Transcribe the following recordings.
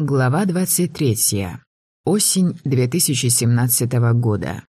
Глава 23. Осень 2017 года.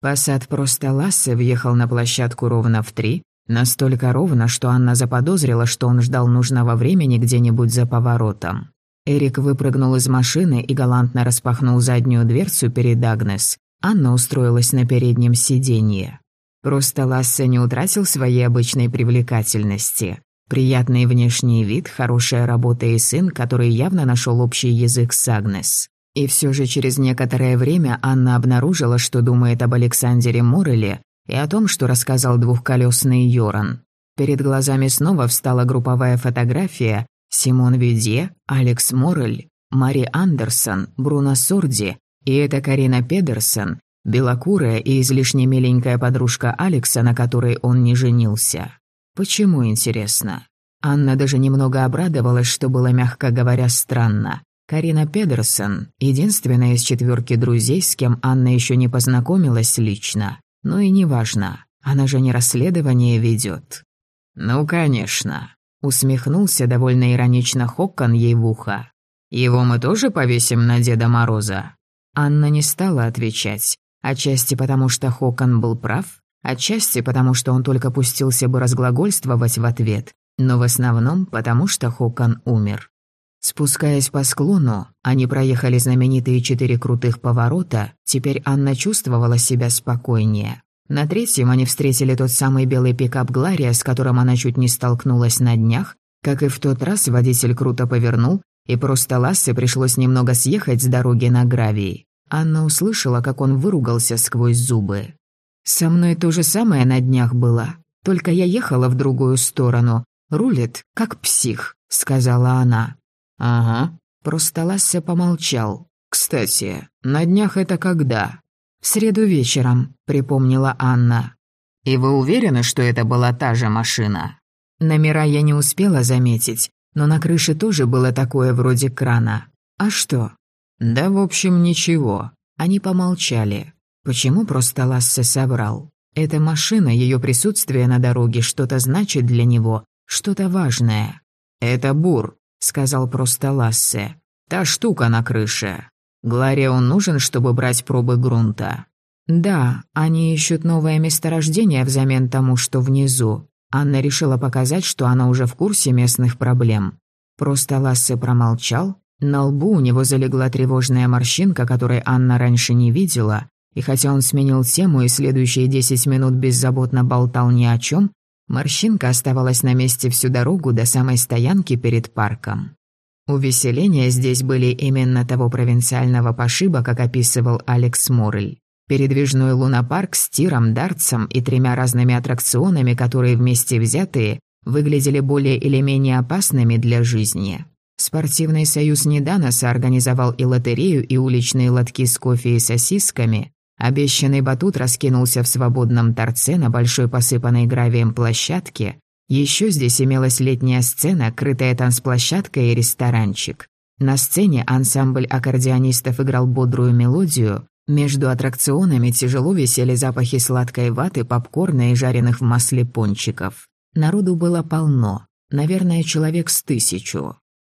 Посад просто Лассе въехал на площадку ровно в три, настолько ровно, что Анна заподозрила, что он ждал нужного времени где-нибудь за поворотом. Эрик выпрыгнул из машины и галантно распахнул заднюю дверцу перед Агнес. Анна устроилась на переднем сиденье. Просто Лассе не утратил своей обычной привлекательности. Приятный внешний вид, хорошая работа и сын, который явно нашел общий язык с Агнес. И все же через некоторое время Анна обнаружила, что думает об Александре Морреле и о том, что рассказал двухколесный Йоран. Перед глазами снова встала групповая фотография Симон Видье, Алекс Моррель, Мари Андерсон, Бруно Сорди и это Карина Педерсон, белокурая и излишне миленькая подружка Алекса, на которой он не женился. Почему, интересно? Анна даже немного обрадовалась, что было, мягко говоря, странно. Карина Педерсон — единственная из четверки друзей, с кем Анна еще не познакомилась лично. Ну и неважно, она же не расследование ведет. «Ну, конечно», — усмехнулся довольно иронично Хоккан ей в ухо. «Его мы тоже повесим на Деда Мороза?» Анна не стала отвечать, отчасти потому, что Хоккан был прав, Отчасти потому, что он только пустился бы разглагольствовать в ответ, но в основном потому, что Хокон умер. Спускаясь по склону, они проехали знаменитые четыре крутых поворота, теперь Анна чувствовала себя спокойнее. На третьем они встретили тот самый белый пикап Глария, с которым она чуть не столкнулась на днях. Как и в тот раз, водитель круто повернул, и просто Лассе пришлось немного съехать с дороги на гравий. Анна услышала, как он выругался сквозь зубы. Со мной то же самое на днях было, только я ехала в другую сторону. Рулит, как псих», — сказала она. «Ага», — просто Лассе помолчал. «Кстати, на днях это когда?» «В среду вечером», — припомнила Анна. «И вы уверены, что это была та же машина?» Номера я не успела заметить, но на крыше тоже было такое вроде крана. А что? Да, в общем, ничего. Они помолчали. Почему просто Лассе соврал? Эта машина, ее присутствие на дороге что-то значит для него, что-то важное. «Это бур», — сказал просто Лассе. «Та штука на крыше. Гларе он нужен, чтобы брать пробы грунта». «Да, они ищут новое месторождение взамен тому, что внизу». Анна решила показать, что она уже в курсе местных проблем. Просто Лассе промолчал. На лбу у него залегла тревожная морщинка, которой Анна раньше не видела, и хотя он сменил тему и следующие десять минут беззаботно болтал ни о чем, морщинка оставалась на месте всю дорогу до самой стоянки перед парком. Увеселения здесь были именно того провинциального пошиба, как описывал Алекс Моррель. Передвижной лунопарк с тиром, дартсом и тремя разными аттракционами, которые вместе взятые выглядели более или менее опасными для жизни. Спортивный союз Недана организовал и лотерею, и уличные лотки с кофе и сосисками, Обещанный батут раскинулся в свободном торце на большой посыпанной гравием площадке. Еще здесь имелась летняя сцена, крытая танцплощадка и ресторанчик. На сцене ансамбль аккордеонистов играл бодрую мелодию. Между аттракционами тяжело висели запахи сладкой ваты, попкорна и жареных в масле пончиков. Народу было полно, наверное, человек с тысячу.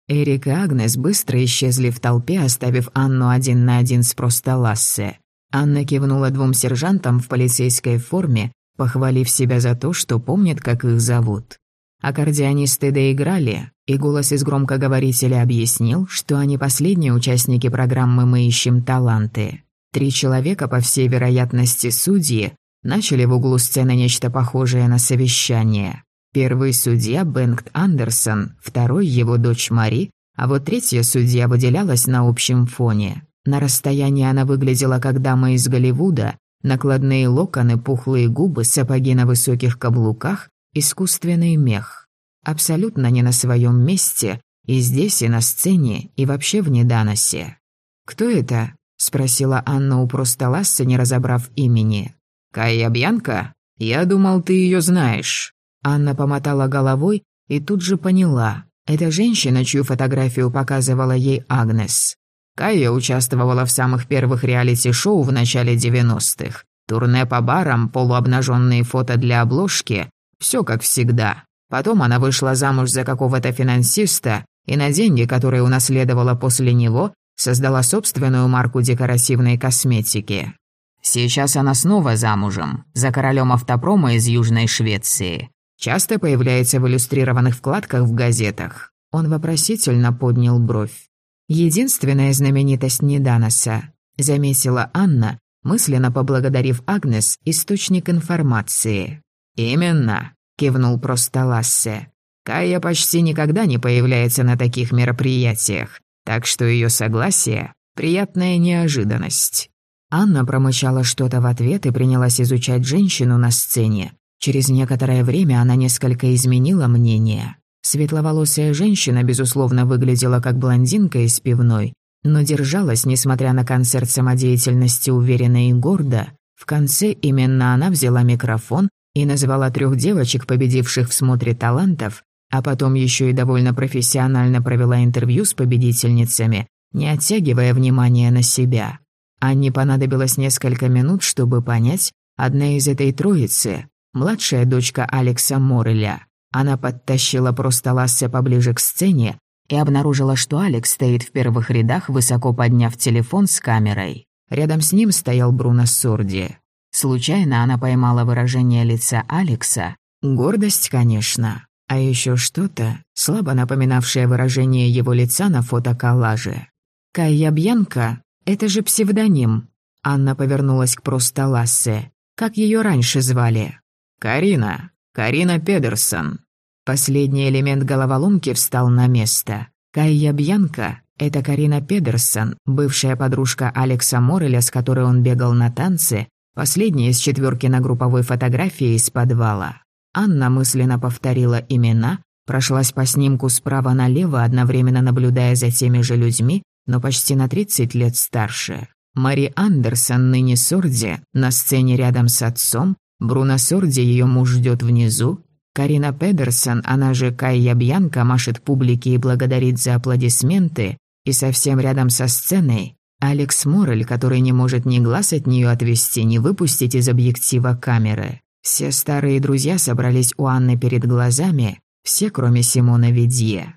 Эрик и Агнес быстро исчезли в толпе, оставив Анну один на один с просто Лассе. Анна кивнула двум сержантам в полицейской форме, похвалив себя за то, что помнит, как их зовут. Аккордеонисты доиграли, и голос из громкоговорителя объяснил, что они последние участники программы «Мы ищем таланты». Три человека, по всей вероятности, судьи, начали в углу сцены нечто похожее на совещание. Первый судья Бенгт Андерсон, второй его дочь Мари, а вот третья судья выделялась на общем фоне. На расстоянии она выглядела как дама из Голливуда, накладные локоны, пухлые губы, сапоги на высоких каблуках, искусственный мех. Абсолютно не на своем месте, и здесь, и на сцене, и вообще в Неданосе. «Кто это?» — спросила Анна у Простоласса, не разобрав имени. «Кая Бьянка? Я думал, ты ее знаешь». Анна помотала головой и тут же поняла. Это женщина, чью фотографию показывала ей Агнес. Кайя участвовала в самых первых реалити-шоу в начале 90-х. Турне по барам, полуобнаженные фото для обложки. Все как всегда. Потом она вышла замуж за какого-то финансиста и на деньги, которые унаследовала после него, создала собственную марку декоративной косметики. Сейчас она снова замужем, за королем автопрома из Южной Швеции. Часто появляется в иллюстрированных вкладках в газетах. Он вопросительно поднял бровь. «Единственная знаменитость Неданоса», — заметила Анна, мысленно поблагодарив Агнес, источник информации. «Именно», — кивнул просто Лассе. «Кая почти никогда не появляется на таких мероприятиях, так что ее согласие — приятная неожиданность». Анна промычала что-то в ответ и принялась изучать женщину на сцене. Через некоторое время она несколько изменила мнение. Светловолосая женщина, безусловно, выглядела как блондинка из пивной, но держалась, несмотря на концерт самодеятельности, уверенно и гордо. В конце именно она взяла микрофон и назвала трех девочек, победивших в смотре талантов, а потом еще и довольно профессионально провела интервью с победительницами, не оттягивая внимание на себя. Анне понадобилось несколько минут, чтобы понять, одна из этой троицы – младшая дочка Алекса Мореля. Она подтащила просто Лассе поближе к сцене и обнаружила, что Алекс стоит в первых рядах, высоко подняв телефон с камерой. Рядом с ним стоял Бруно Сорди. Случайно она поймала выражение лица Алекса. Гордость, конечно. А еще что-то, слабо напоминавшее выражение его лица на фотоколлаже. Кайя Бьянка «Это же псевдоним». Анна повернулась к просто Лассе. «Как ее раньше звали?» «Карина. Карина Педерсон». Последний элемент головоломки встал на место. Кайя Бьянка — это Карина Педерсон, бывшая подружка Алекса Мореля, с которой он бегал на танцы, последняя из четверки на групповой фотографии из подвала. Анна мысленно повторила имена, прошлась по снимку справа налево, одновременно наблюдая за теми же людьми, но почти на 30 лет старше. Мари Андерсон, ныне Сорди, на сцене рядом с отцом, Бруно Сорди, ее муж ждет внизу, Карина Педерсон, она же Кайя Бьянка, машет публике и благодарит за аплодисменты, и совсем рядом со сценой Алекс Моррель, который не может ни глаз от нее отвести, ни выпустить из объектива камеры. Все старые друзья собрались у Анны перед глазами, все, кроме Симона Ведье.